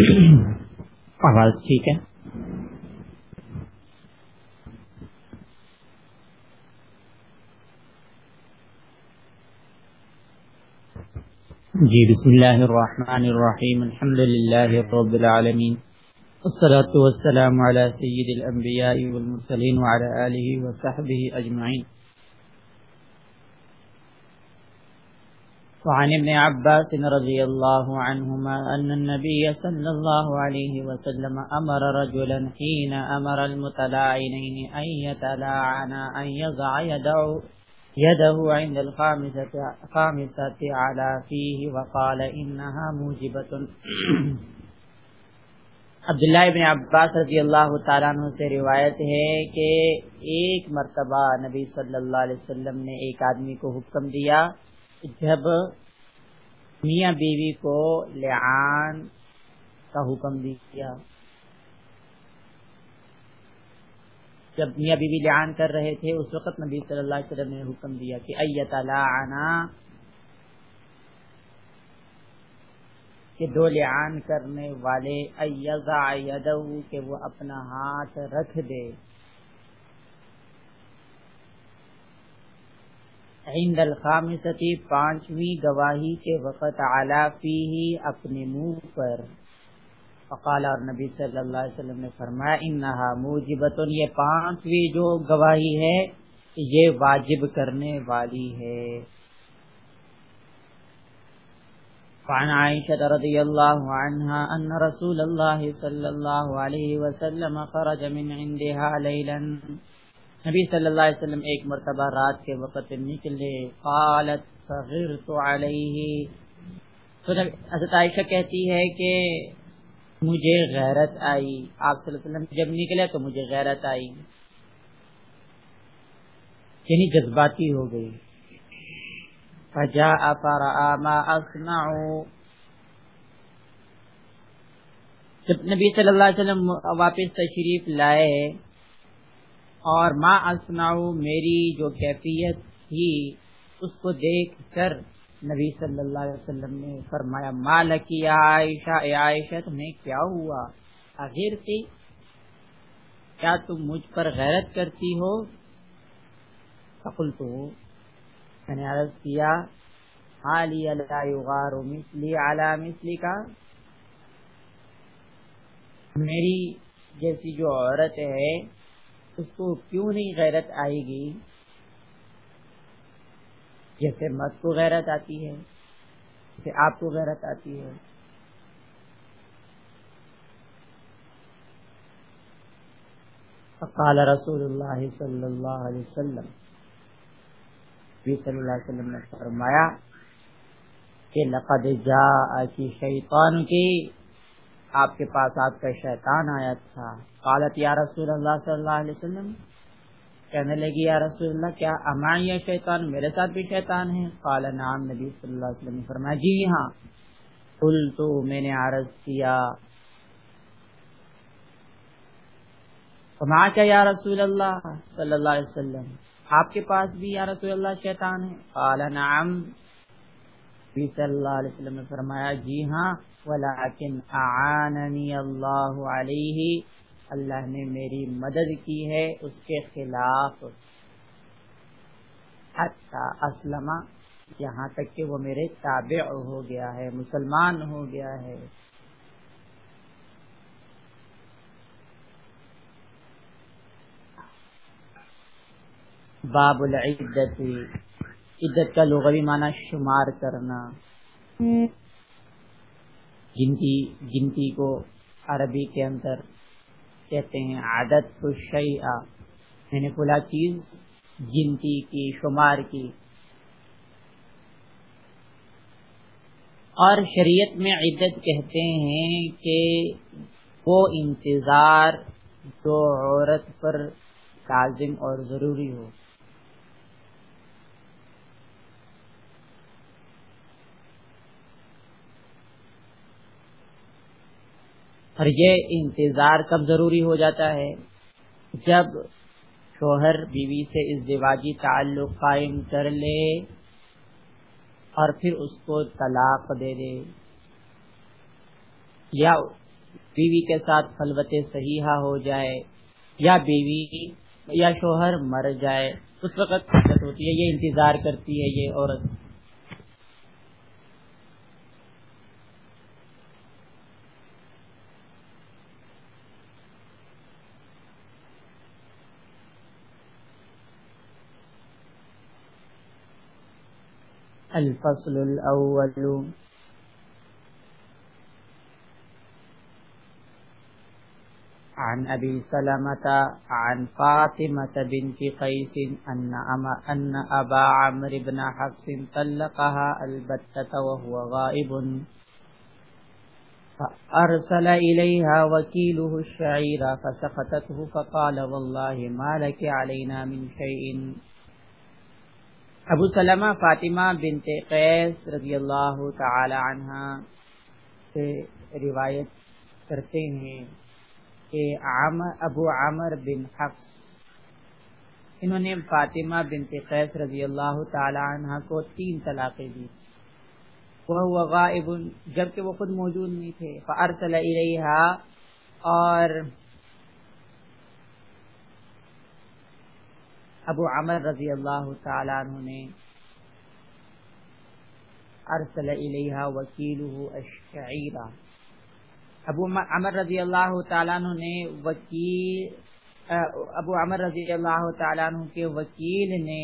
آواز ٹھیک ہے۔ جی بسم اللہ الرحمن الرحیم، الحمد للہ رب العالمین، والصلاة والسلام على سید الانبیاء والمرسلین وعلى آلہ وصحبہ اجمعین۔ وعن ابن عباس رضي الله عنهما أن النبي صلى الله عليه وسلم أمر رجلا حين أمر المتلاعنين أن يتلاعنا أن يضع يده, يده عند الخامسة على فيه وقال إنها موجبة عبداللہ ابن عباس رضی اللہ تعالیٰ عنہ سے روایت ہے کہ ایک مرتبہ نبی صلی اللہ علیہ وسلم نے ایک آدمی کو حکم دیا جب میاں بیوی کو لعان کا حکم دیا۔ جب میاں بیوی لعان کر رہے تھے، اس وقت نبی صلی اللہ علیہ وسلم نے حکم دیا کہ ایت لعنا کہ دو لعان کرنے والے ایزا یدو کہ وہ اپنا ہاتھ رکھ دے۔ عند الخامستی پانچویں گواہی کے وقت اعلیٰ فی اپنے منہ پر۔ فقال، اور نبی صلی اللہ علیہ وسلم نے فرمایا، انہا موجبت، یہ پانچویں جو گواہی ہے، یہ واجب کرنے والی ہے۔ فعن عائشة رضی اللہ عنہ ان رسول اللہ صلی اللہ علیہ وسلم خرج من عندها لیلا۔ نبی صلی اللہ علیہ وسلم ایک مرتبہ رات کے وقت نکلے، قالت، فغرت علیہ۔ تو حضرت عائشہ کہتی ہے کہ مجھے غیرت آئی، آپ صلی اللہ علیہ وسلم جب نکلے تو مجھے غیرت آئی۔ یعنی جذباتی ہو گئی۔ فجاء فرآ ما اصنع جب نبی صلی اللہ علیہ وسلم واپس تشریف لائے اور ما اسناؤ میری جو کیفیت تھی، اس کو دیکھ کر نبی صلی اللہ علیہ وسلم نے فرمایا مالکی عائشہ، اے عائشہ، تمہیں کیا ہوا؟ آخر تھی، کیا تم مجھ پر غیرت کرتی ہو؟ فقل تو میں نے عرض کیا حالی اللہ یغار مثلی علی مثلی کا میری جیسی جو عورت ہے اس کو کیوں نہیں غیرت آئے گی؟ جیسے مت کو غیرت آتی ہے، جیسے آپ کو غیرت آتی ہے۔ فقال رسول اللہ صلی اللہ علیہ وسلم بھی صلی اللہ علیہ وسلم نے فرمایا کہ لقد جاء کی شیطان کی، آپ کے پاس آپ کا شیطان آیا تھا۔ قالت یا رسول اللہ صلی اللہ علیہ وسلم، کہنے لگی، یا رسول اللہ، کیا امان شیطان، میرے ساتھ بھی شیطان ہے؟ قال نام نبی صلی اللہ علیہ وسلم فرمایا جی ہاں۔ قل تو میں نے عرض کیا۔ فما کیا، یا رسول اللہ صلی اللہ علیہ وسلم، آپ کے پاس بھی یا رسول اللہ شیطان ہے؟ قال، نعم۔ نبی صلی اللہ علیہ وسلم نے فرمایا جی ہاں ولیکن اعاننی اللہ علیہ اللہ نے میری مدد کی ہے اس کے خلاف حتی اسلم یہاں تک کہ وہ میرے تابع ہو گیا ہے مسلمان ہو گیا ہے۔ باب العدت عدت کا لغوی معنی شمار کرنا۔ گنتی گنتی کو عربی کے اندر کہتے ہیں عادت تو شعیٰ یعنی کھلا چیز گنتی کی، شمار کی۔ اور شریعت میں عدت کہتے ہیں کہ وہ انتظار جو عورت پر لازم اور ضروری ہو۔ اور یہ انتظار کب ضروری ہو جاتا ہے؟ جب شوہر بیوی سے اس دیواجی تعلق قائم کر لے اور پھر اس کو طلاق دے دے۔ یا بیوی کے ساتھ خلوت صحیحہ ہو جائے، یا بیوی یا شوہر مر جائے، اس وقت ہوتی ہے، یہ انتظار کرتی ہے یہ عورت۔ الفصل الأول. عن أبي سلمة عن فاطمة بنت قيس أن, أن أبا عمر بن حفص طلقها البتة وهو غائب. فأرسل إليها وكيله الشعير فسقطته فقال والله ما لك علينا من شيء. ابو سلمہ فاطمہ بنت قیس رضی اللہ تعالی عنہ سے روایت کرتے ہیں کہ ابو عامر بن حفظ انہوں نے فاطمہ بنت قیس رضی اللہ تعالی عنہ کو تین طلاقیں دی۔ وہ غائب، جبکہ وہ خود موجود نہیں تھے۔ فارسل الیہا اور ابو عمر رضی اللہ تعالیٰ عنہ نے ارسل الیہا وکیلہ الشعیرہ ابو عمر رضی اللہ تعالیٰ عنہ نے وکیل ابو عمر رضی اللہ تعالیٰ عنہ کے وکیل نے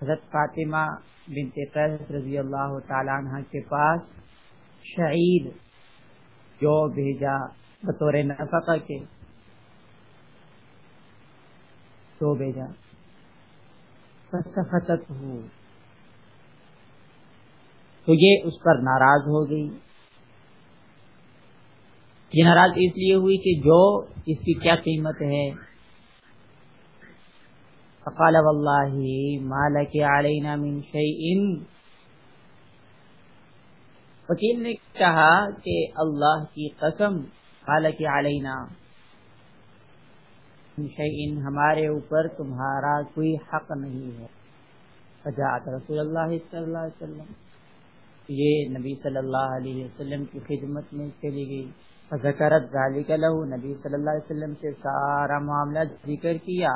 حضرت فاطمہ بنت قیس رضی اللہ تعالیٰ عنہ کے پاس شعیر جو بھیجا بطور نفقہ کے۔ تو بھیجا۔ ہو تو یہ اس پر ناراض ہو گئی۔ یہ ناراض اس لیے ہوئی کہ جو اس کی کیا قیمت ہے۔ فقال واللہ مالک علینا من شیئن۔ وکیل نے کہا کہ اللہ کی قسم مالک علینا۔ شعین ہمارے اوپر تمہارا کوئی حق نہیں ہے۔ فجاعت رسول اللہ صلی اللہ علیہ وسلم۔ یہ نبی صلی اللہ علیہ وسلم کی خدمت میں چلی گئی۔ فذکرت ذالک لہو نبی صلی اللہ علیہ وسلم سے سارا معاملہ ذکر کیا۔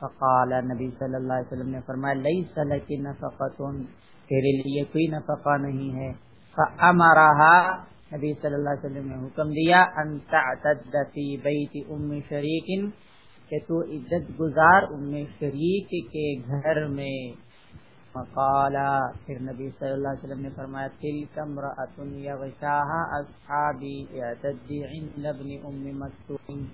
فقال، نبی صلی اللہ علیہ وسلم نے فرمایا، لیس لکی نفقتن تیرے لیے کوئی نفقہ نہیں ہے۔ فامرها نبی صلی اللہ علیہ وسلم نے حکم دیا، ان تعتد فی بیت ام شریک۔ کہ تو عزت گزار ام شریک کے گھر میں۔ مقالا پھر نبی صلی اللہ علیہ وسلم نے فرمایا تل کمرۃ یغشاها اصحابی عند ابن ام مکتوم۔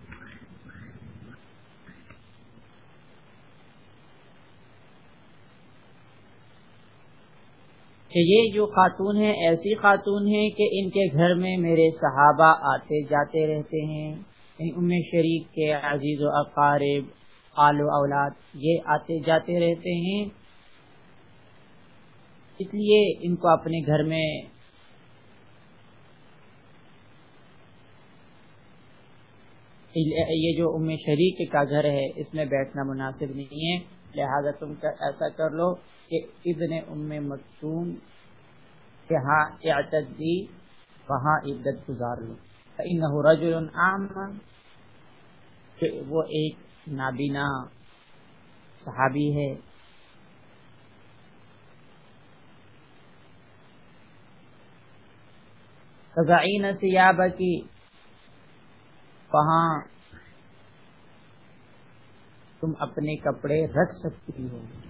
کہ یہ جو خاتون ہیں، ایسی خاتون ہیں کہ ان کے گھر میں میرے صحابہ آتے جاتے رہتے ہیں۔ یعنی ام شریک کے عزیز و اقارب، آل و اولاد، یہ آتے جاتے رہتے ہیں۔ اس لیے ان کو اپنے گھر میں یہ جو ام شریک کا گھر ہے، اس میں بیٹھنا مناسب نہیں ہے۔ لہذا تم ایسا کر لو کہ ابن ام مکتوم جہاں اعتد دی وہاں عدت گزار لو۔ انہو رجل عام کہ وہ ایک نابینا صحابی ہے۔ فضعین سیاب کی وہاں تم اپنے کپڑے رکھ سکتی ہو۔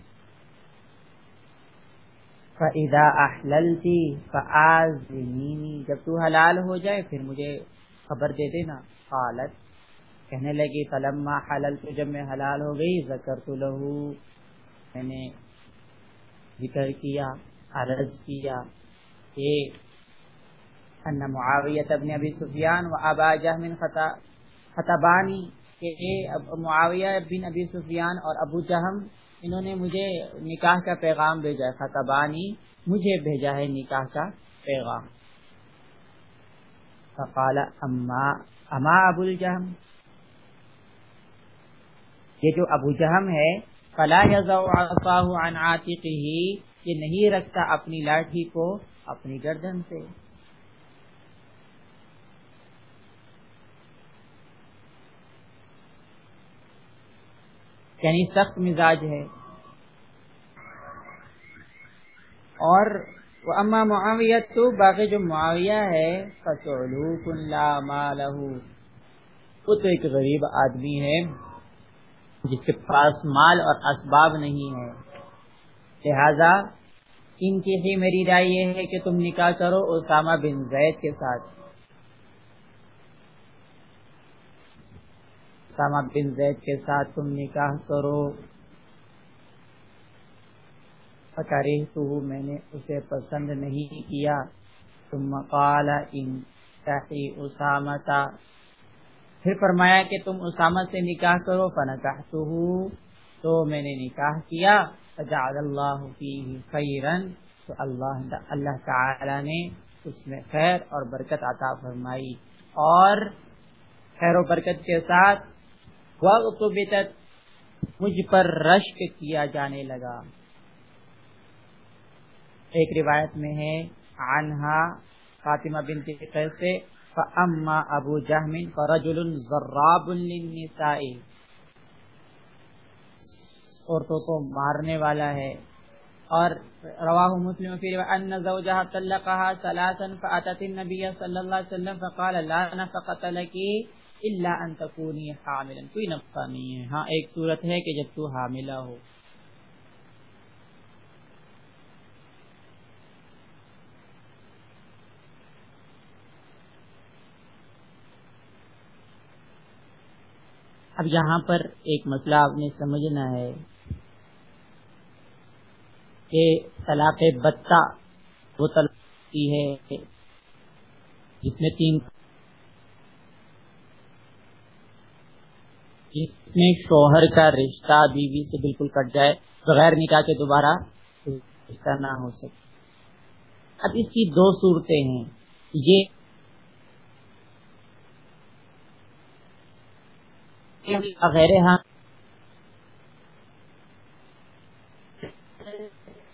فَإِذَا أَحْلَلْتِ فَآزِنِينِ جب تو حلال ہو جائے، پھر مجھے خبر دے دینا۔ قالت۔ کہنے لگی فلما حلل تو جب میں حلال ہو گئی ذکر تو لہو میں نے ذکر کیا، عرض کیا کہ ان معاویت ابن ابی سفیان و ابا جہمن خطبانی کہ معاویہ بن ابی سفیان اور ابو جہم انہوں نے مجھے نکاح کا پیغام بھیجا خطبانی مجھے بھیجا ہے نکاح کا پیغام۔ فقال، اما اما ابو الجہم۔ یہ جو ابو جہم ہے، فلا عصاه عن عاتقه یہ نہیں رکھتا اپنی لاٹھی کو اپنی گردن سے۔ یعنی سخت مزاج ہے۔ اور اما معاویہ تو باقی جو معاویہ ہے وہ تو ایک غریب آدمی ہے، جس کے پاس مال اور اسباب نہیں ہے۔ لہذا، ان کی ہی میری رائے یہ ہے کہ تم نکاح کرو اسامہ بن زید کے ساتھ۔ اسامہ بن زید کے ساتھ تم نکاح کرو۔ تو میں نے اسے پسند نہیں کیا۔ تم قال ان اسامتا۔ پھر فرمایا کہ تم اسامہ سے نکاح کرو فنکحتہ تو میں نے نکاح کیا۔ فجعل اللہ فیہ خیرن تو اللہ اللہ تعالی نے اس میں خیر اور برکت عطا فرمائی۔ اور خیر و برکت کے ساتھ وقت مجھ پر رشک کیا جانے لگا۔ ایک روایت میں ہے، عنہا فاطمہ بنت قیس سے فاما ابو جہم فرجل ضراب للنساء۔ عورتوں کو مارنے والا ہے۔ اور رواہ مسلم فی روایت ان زوجها طلقها ثلاثا فاتت النبي صلی اللہ علیہ وسلم فقال لا نفقت لکی الا ان تکونی حاملا، کوئی نفقہ نہیں ہے۔ ہاں ایک صورت ہے کہ جب تو حاملہ ہو۔ اب یہاں پر ایک مسئلہ آپ نے سمجھنا ہے کہ طلاق بتا وہ طلاق ہے، جس میں تین جس میں شوہر کا رشتہ بیوی سے بالکل کٹ جائے، بغیر نکاح کے دوبارہ رشتہ نہ ہو سکے۔ اب اس کی دو صورتیں ہیں۔ یہ ہاں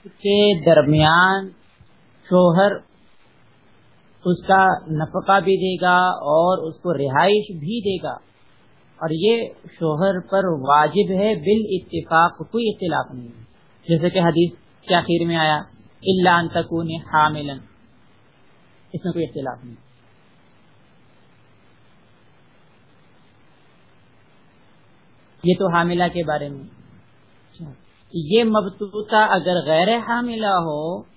کے درمیان شوہر اس کا نفقہ بھی دے گا اور اس کو رہائش بھی دے گا۔ اور یہ شوہر پر واجب ہے بال اتفاق کوئی اختلاف نہیں ہے۔ جیسے کہ حدیث کے آخر میں آیا اللہ انتقون حامل اس میں کوئی اختلاف نہیں۔ یہ تو حاملہ کے بارے میں۔ اچھا۔ یہ مبتوطہ اگر غیر حاملہ ہو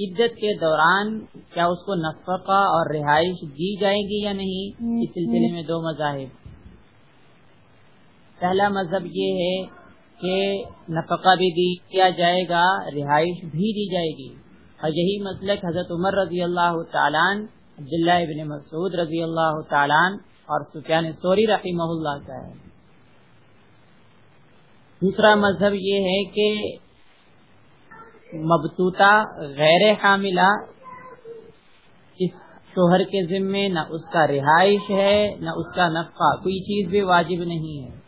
عدت کے دوران کیا اس کو نفقہ اور رہائش دی جائے گی یا نہیں؟ اس سلسلے میں دو مذاہب۔ پہلا مذہب یہ ہے کہ نفقہ بھی دیا جائے گا رہائش بھی دی جائے گی۔ اور یہی مسلک حضرت عمر رضی اللہ تعالیٰ عبداللہ ابن مسعود رضی اللہ تعالیٰ اور سفیان سوری رحمہ اللہ کا ہے۔ دوسرا مذہب یہ ہے کہ مبتوطہ غیر حاملہ اس شوہر کے ذمے نہ اس کا رہائش ہے، نہ اس کا نفقہ، کوئی چیز بھی واجب نہیں ہے۔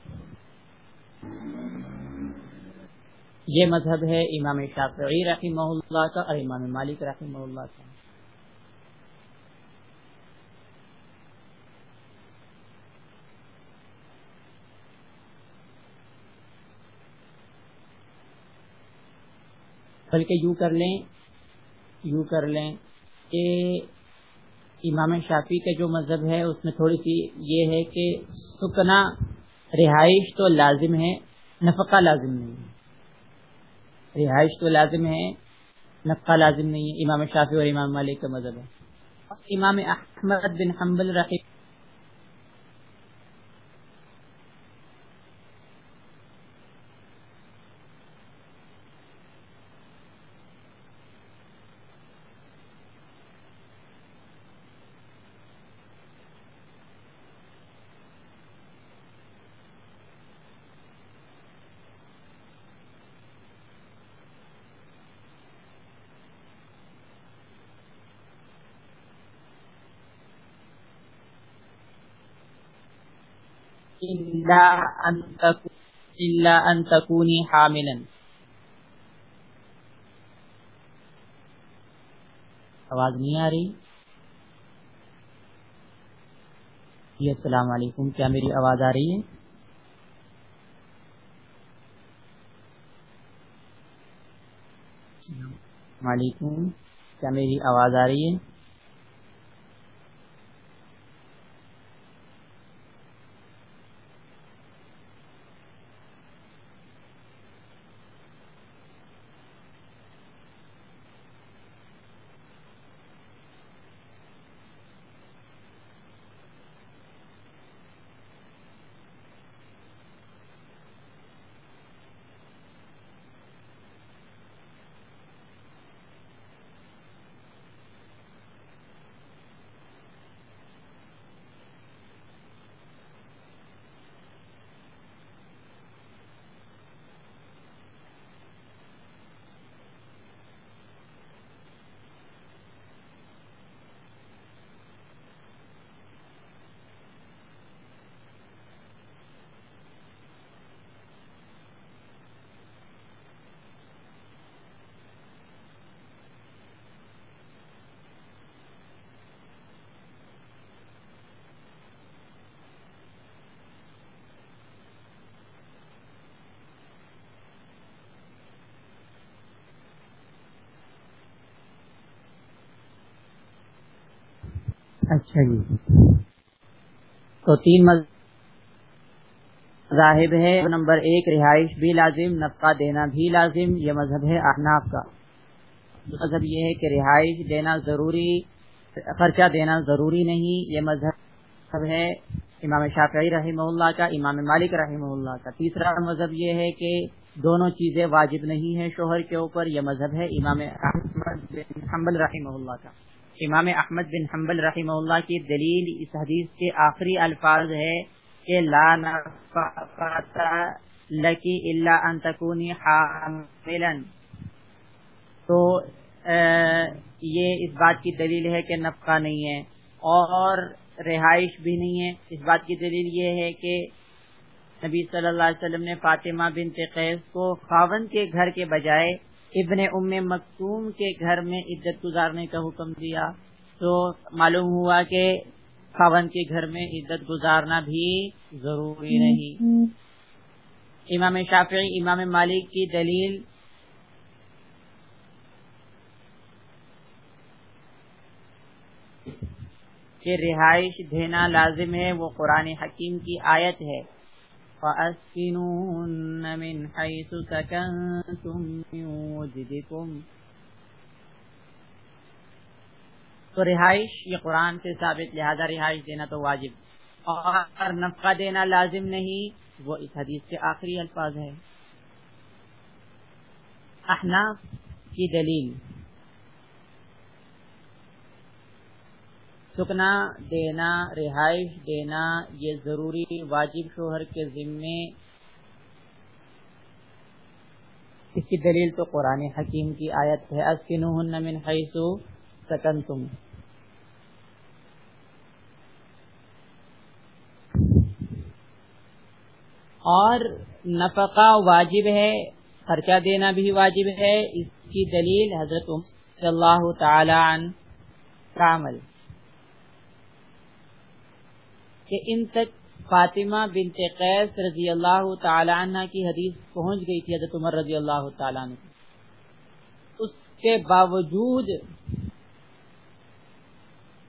یہ مذہب ہے امام شافعی رحمہ اللہ کا اور امام مالک رحمہ اللہ کا۔ بلکہ یوں کر لیں، یوں کر لیں۔ کہ امام شافی کا جو مذہب ہے، اس میں تھوڑی سی یہ ہے کہ سکنا، رہائش تو لازم ہے، نفقہ لازم نہیں ہے۔ رہائش تو لازم ہے، نفقہ لازم نہیں ہے۔ امام شافی اور امام مالک کا مذہب ہے۔ امام احمد بن حنبل رحیم الا ان تکونی حاملا. آواز نہیں آ رہی؟ جی السلام علیکم، کیا میری آواز آ رہی ہے؟ السلام کیا میری آواز آ رہی ہے؟ اچھا جی۔ تو تین مذاہب ہے، نمبر ایک، رہائش بھی لازم، نفقہ دینا بھی لازم، یہ مذہب ہے احناف کا۔ مذہب یہ ہے کہ رہائش دینا ضروری، خرچہ دینا ضروری نہیں، یہ مذہب ہے امام شافعی رحمہ اللہ کا، امام مالک رحمہ اللہ کا۔ تیسرا مذہب یہ ہے کہ دونوں چیزیں واجب نہیں ہیں شوہر کے اوپر، یہ مذہب ہے امام احمد حنبل رحمہ اللہ کا۔ امام احمد بن حنبل رحمہ اللہ کی دلیل اس حدیث کے آخری الفاظ ہے کہ لا لکی اللہ ان تکونی حاملا تو یہ اس بات کی دلیل ہے کہ نفقہ نہیں ہے اور رہائش بھی نہیں ہے۔ اس بات کی دلیل یہ ہے کہ نبی صلی اللہ علیہ وسلم نے فاطمہ بنت قیس کو خاون کے گھر کے بجائے ابن ام مکتوم کے گھر میں عزت گزارنے کا حکم دیا۔ تو معلوم ہوا کہ خاون کے گھر میں عزت گزارنا بھی ضروری نہیں۔ امام شافعی امام مالک کی دلیل کہ رہائش دینا لازم ہے وہ قرآن حکیم کی آیت ہے۔ فَأَسْكِنُوهُنَّ مِنْ حَيْثُ سَكَنْتُمْ مِنْ وُجْدِكُمْ تو رہائش، یہ قرآن سے ثابت، لہذا رہائش دینا تو واجب۔ اور نفقہ دینا لازم نہیں، وہ اس حدیث کے آخری الفاظ ہے احناف کی دلیل۔ سکنا، دینا، رہائش دینا، یہ ضروری واجب شوہر کے ذمے۔ اس کی دلیل تو قرآن حکیم کی آیت ہے من حیث سکنتم۔ اور نفقہ واجب ہے، خرچہ دینا بھی واجب ہے۔ اس کی دلیل حضرت صلی اللہ تعالی عنہ عمل۔ کہ ان تک فاطمہ بنت قیس رضی اللہ تعالی عنہ کی حدیث پہنچ گئی تھی، حضرت عمر رضی اللہ تعالیٰ عنہ اس کے باوجود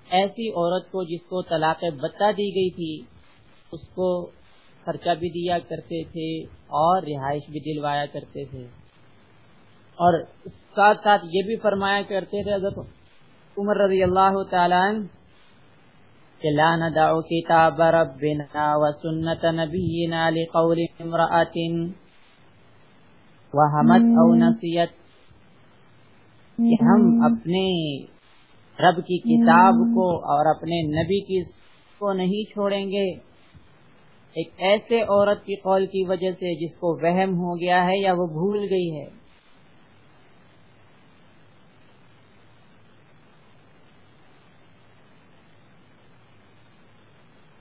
ایسی عورت کو جس کو طلاق بتا دی گئی تھی، اس کو خرچہ بھی دیا کرتے تھے اور رہائش بھی دلوایا کرتے تھے۔ اور ساتھ ساتھ یہ بھی فرمایا کرتے تھے، حضرت عمر رضی اللہ تعالیٰ عنہ کہ لا ندع کتاب ربنا و سنت نبینا لقول امرأت وحمد او نصیت کہ ہم اپنے رب کی کتاب کو اور اپنے نبی کی کو نہیں چھوڑیں گے. ایک ایسے عورت کی قول کی وجہ سے جس کو وہم ہو گیا ہے یا وہ بھول گئی ہے.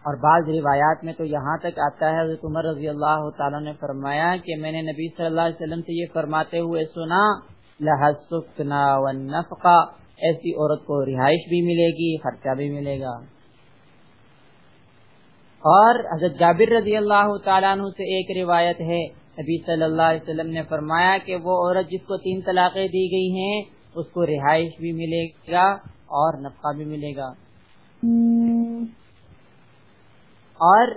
اور بعض روایات میں تو یہاں تک آتا ہے، حضرت عمر رضی اللہ تعالیٰ نے فرمایا کہ میں نے نبی صلی اللہ علیہ وسلم سے یہ فرماتے ہوئے سنا لہسکنا ایسی عورت کو رہائش بھی ملے گی، خرچہ بھی ملے گا۔ اور حضرت جابر رضی اللہ تعالیٰ عنہ سے ایک روایت ہے، نبی صلی اللہ علیہ وسلم نے فرمایا کہ وہ عورت جس کو تین طلاقیں دی گئی ہیں، اس کو رہائش بھی ملے گا اور نفع بھی ملے گا۔ اور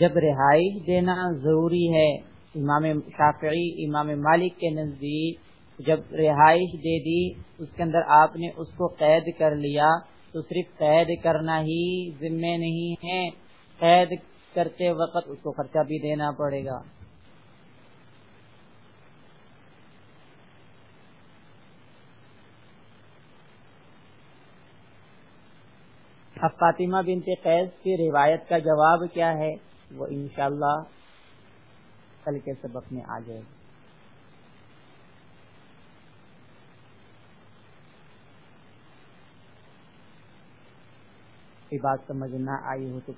جب رہائش دینا ضروری ہے، امام شافعی، امام مالک کے نزدیک جب رہائش دے دی، اس کے اندر آپ نے اس کو قید کر لیا، تو صرف قید کرنا ہی ذمے نہیں ہے۔ قید کرتے وقت اس کو خرچہ بھی دینا پڑے گا۔ اب فاطمہ بنت قیس کی روایت کا جواب کیا ہے؟ وہ انشاءاللہ کل کے سبق میں آ جائے گا۔ بات سمجھ نہ آئی ہو تو